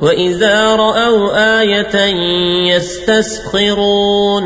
وإذا رأوا آية يستسخرون